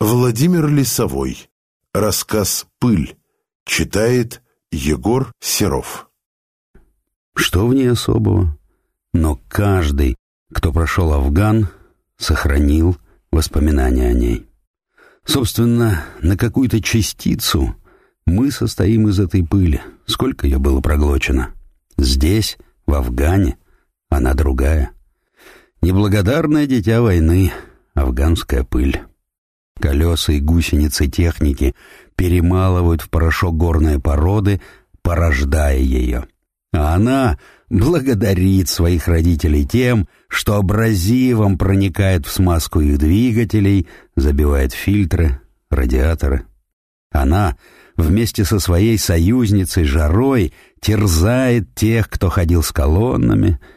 Владимир Лисовой. Рассказ «Пыль». Читает Егор Серов. Что в ней особого? Но каждый, кто прошел Афган, сохранил воспоминания о ней. Собственно, на какую-то частицу мы состоим из этой пыли. Сколько ее было проглочено? Здесь, в Афгане, она другая. Неблагодарное дитя войны, афганская пыль. Колеса и гусеницы техники перемалывают в порошок горные породы, порождая ее. А она благодарит своих родителей тем, что абразивом проникает в смазку их двигателей, забивает фильтры, радиаторы. Она вместе со своей союзницей Жарой терзает тех, кто ходил с колоннами —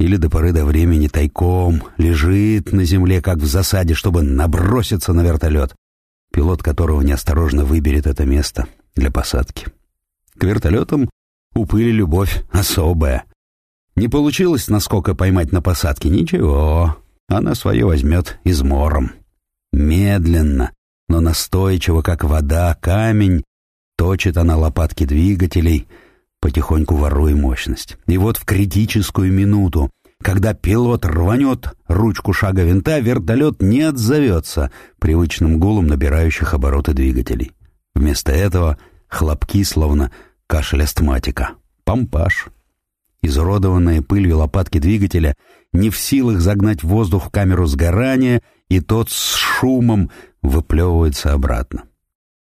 или до поры до времени тайком лежит на земле, как в засаде, чтобы наброситься на вертолет, пилот которого неосторожно выберет это место для посадки. К вертолетам у пыли любовь особая. Не получилось насколько поймать на посадке, ничего, она свое возьмет измором. Медленно, но настойчиво, как вода, камень, точит она лопатки двигателей — потихоньку воруя мощность. И вот в критическую минуту, когда пилот рванет ручку шага винта, вертолет не отзовется привычным гулом набирающих обороты двигателей. Вместо этого хлопки, словно кашель астматика. Помпаж. Изуродованные пылью лопатки двигателя не в силах загнать воздух в камеру сгорания, и тот с шумом выплевывается обратно.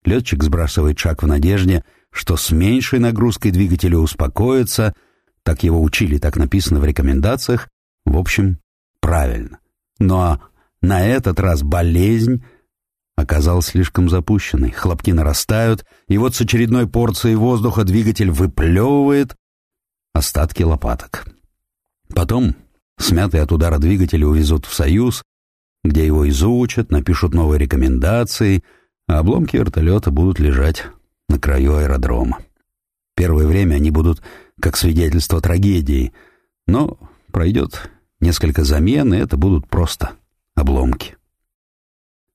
Летчик сбрасывает шаг в надежде — что с меньшей нагрузкой двигателя успокоится, так его учили, так написано в рекомендациях, в общем, правильно. Но на этот раз болезнь оказалась слишком запущенной, хлопки нарастают, и вот с очередной порцией воздуха двигатель выплевывает остатки лопаток. Потом, смятый от удара двигателя, увезут в Союз, где его изучат, напишут новые рекомендации, а обломки вертолета будут лежать на краю аэродрома. Первое время они будут как свидетельство трагедии, но пройдет несколько замен, и это будут просто обломки.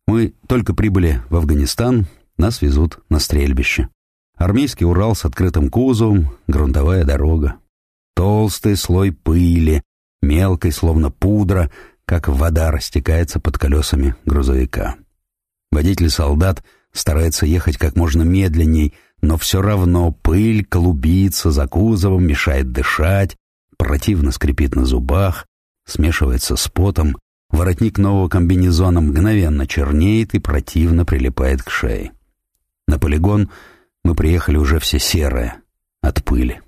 Мы только прибыли в Афганистан, нас везут на стрельбище. Армейский Урал с открытым кузовом, грунтовая дорога. Толстый слой пыли, мелкой, словно пудра, как вода растекается под колесами грузовика. Водитель-солдат — старается ехать как можно медленней, но все равно пыль клубится за кузовом, мешает дышать, противно скрипит на зубах, смешивается с потом, воротник нового комбинезона мгновенно чернеет и противно прилипает к шее. На полигон мы приехали уже все серые, от пыли.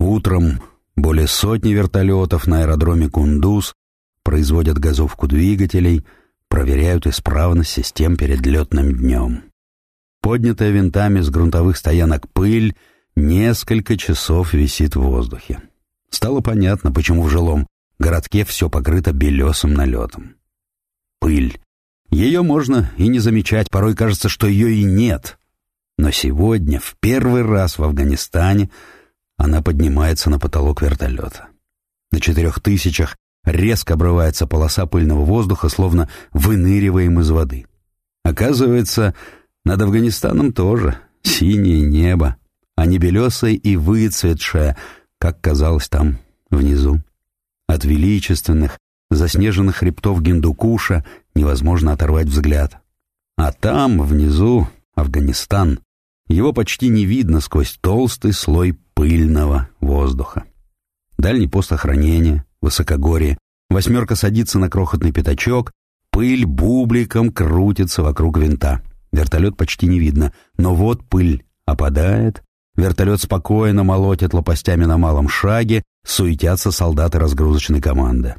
Утром более сотни вертолетов на аэродроме Кундуз производят газовку двигателей — проверяют исправность систем перед летным днем. Поднятая винтами с грунтовых стоянок пыль несколько часов висит в воздухе. Стало понятно, почему в жилом городке все покрыто белесым налетом. Пыль. Ее можно и не замечать, порой кажется, что ее и нет. Но сегодня, в первый раз в Афганистане, она поднимается на потолок вертолета. На четырех тысячах резко обрывается полоса пыльного воздуха, словно выныриваем из воды. Оказывается, над Афганистаном тоже синее небо, а не белесое и выцветшее, как казалось там внизу. От величественных, заснеженных хребтов Гиндукуша невозможно оторвать взгляд. А там, внизу, Афганистан. Его почти не видно сквозь толстый слой пыльного воздуха. Дальний пост охранения, высокогорье. Восьмерка садится на крохотный пятачок, пыль бубликом крутится вокруг винта. Вертолет почти не видно, но вот пыль опадает, вертолет спокойно молотит лопастями на малом шаге, суетятся солдаты разгрузочной команды.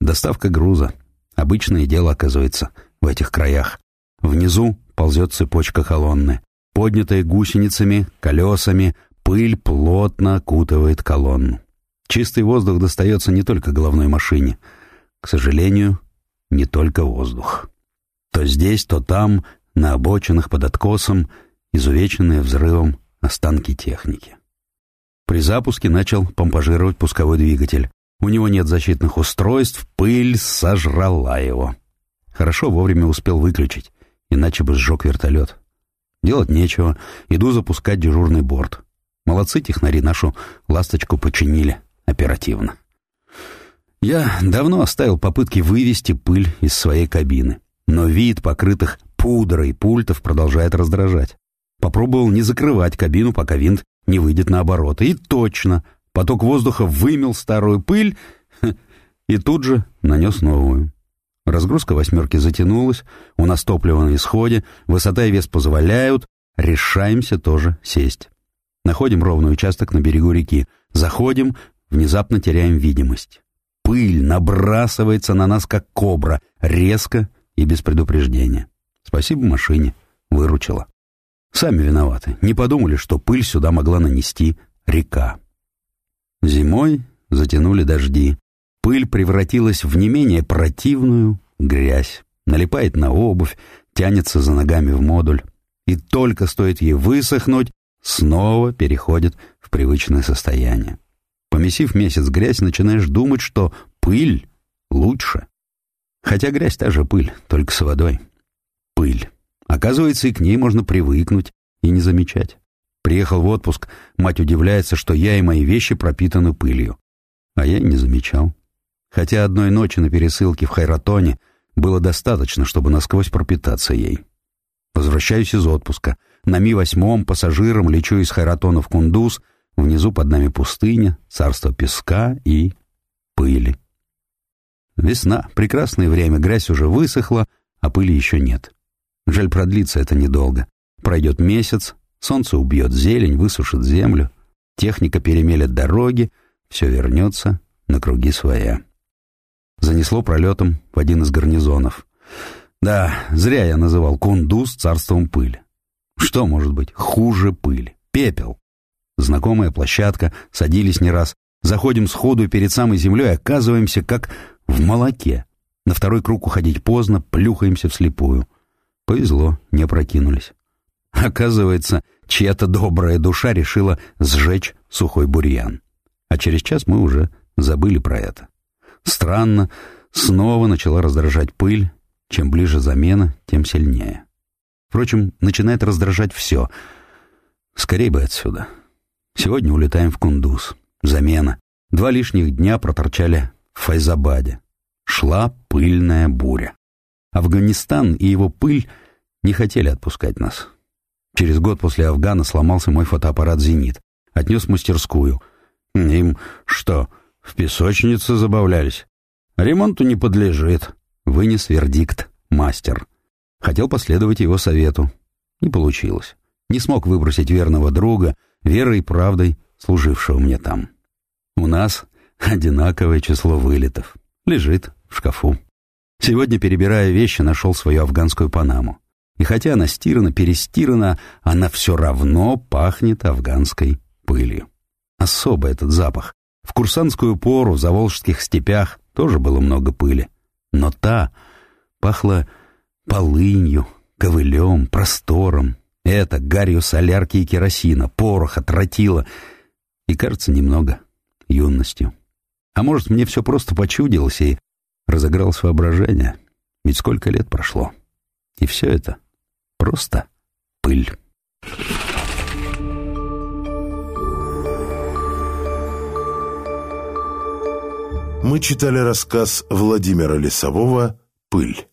Доставка груза. Обычное дело, оказывается, в этих краях. Внизу ползет цепочка колонны. Поднятая гусеницами, колесами, пыль плотно окутывает колонну. Чистый воздух достается не только головной машине. К сожалению, не только воздух. То здесь, то там, на обочинах под откосом, изувеченные взрывом останки техники. При запуске начал помпажировать пусковой двигатель. У него нет защитных устройств, пыль сожрала его. Хорошо вовремя успел выключить. иначе бы сжег вертолет. Делать нечего, иду запускать дежурный борт. Молодцы технари, нашу ласточку починили оперативно. Я давно оставил попытки вывести пыль из своей кабины, но вид покрытых пудрой пультов продолжает раздражать. Попробовал не закрывать кабину, пока винт не выйдет на обороты. И точно, поток воздуха вымел старую пыль и тут же нанес новую. Разгрузка восьмерки затянулась, у нас топливо на исходе, высота и вес позволяют, решаемся тоже сесть. Находим ровный участок на берегу реки, заходим, внезапно теряем видимость. Пыль набрасывается на нас, как кобра, резко и без предупреждения. Спасибо машине, выручила. Сами виноваты, не подумали, что пыль сюда могла нанести река. Зимой затянули дожди. Пыль превратилась в не менее противную грязь. Налипает на обувь, тянется за ногами в модуль. И только стоит ей высохнуть, снова переходит в привычное состояние. Помесив месяц грязь, начинаешь думать, что пыль лучше. Хотя грязь та же пыль, только с водой. Пыль. Оказывается, и к ней можно привыкнуть и не замечать. Приехал в отпуск, мать удивляется, что я и мои вещи пропитаны пылью. А я и не замечал. Хотя одной ночи на пересылке в Хайратоне было достаточно, чтобы насквозь пропитаться ей. Возвращаюсь из отпуска. На Ми-8 пассажиром лечу из Хайратона в Кундуз. Внизу под нами пустыня, царство песка и пыли. Весна, прекрасное время, грязь уже высохла, а пыли еще нет. Жаль, продлится это недолго. Пройдет месяц, солнце убьет зелень, высушит землю, техника перемелет дороги, все вернется на круги своя. Занесло пролетом в один из гарнизонов. Да, зря я называл Кундуз царством пыли. Что может быть хуже пыли? Пепел. Знакомая площадка, садились не раз. Заходим сходу и перед самой землей оказываемся как в молоке. На второй круг уходить поздно, плюхаемся вслепую. Повезло, не опрокинулись. Оказывается, чья-то добрая душа решила сжечь сухой бурьян. А через час мы уже забыли про это. Странно, снова начала раздражать пыль. Чем ближе замена, тем сильнее. Впрочем, начинает раздражать все. Скорей бы отсюда. Сегодня улетаем в Кундуз. Замена. Два лишних дня проторчали в Файзабаде. Шла пыльная буря. Афганистан и его пыль не хотели отпускать нас. Через год после Афгана сломался мой фотоаппарат «Зенит». Отнес в мастерскую. Им что, в песочнице забавлялись? Ремонту не подлежит. Вынес вердикт мастер. Хотел последовать его совету. Не получилось. Не смог выбросить верного друга, верой и правдой служившего мне там. У нас одинаковое число вылетов. Лежит в шкафу. Сегодня, перебирая вещи, нашел свою афганскую панаму. И хотя она стирана, перестирана, она все равно пахнет афганской пылью. Особый этот запах. В курсантскую пору в заволжских степях тоже было много пыли. Но та пахла полынью, ковылем, простором. Это гарью солярки и керосина, пороха, тротила и, кажется, немного юностью. А может, мне все просто почудилось, и разыгралось воображение. Ведь сколько лет прошло. И все это просто пыль. Мы читали рассказ Владимира Лесового «Пыль».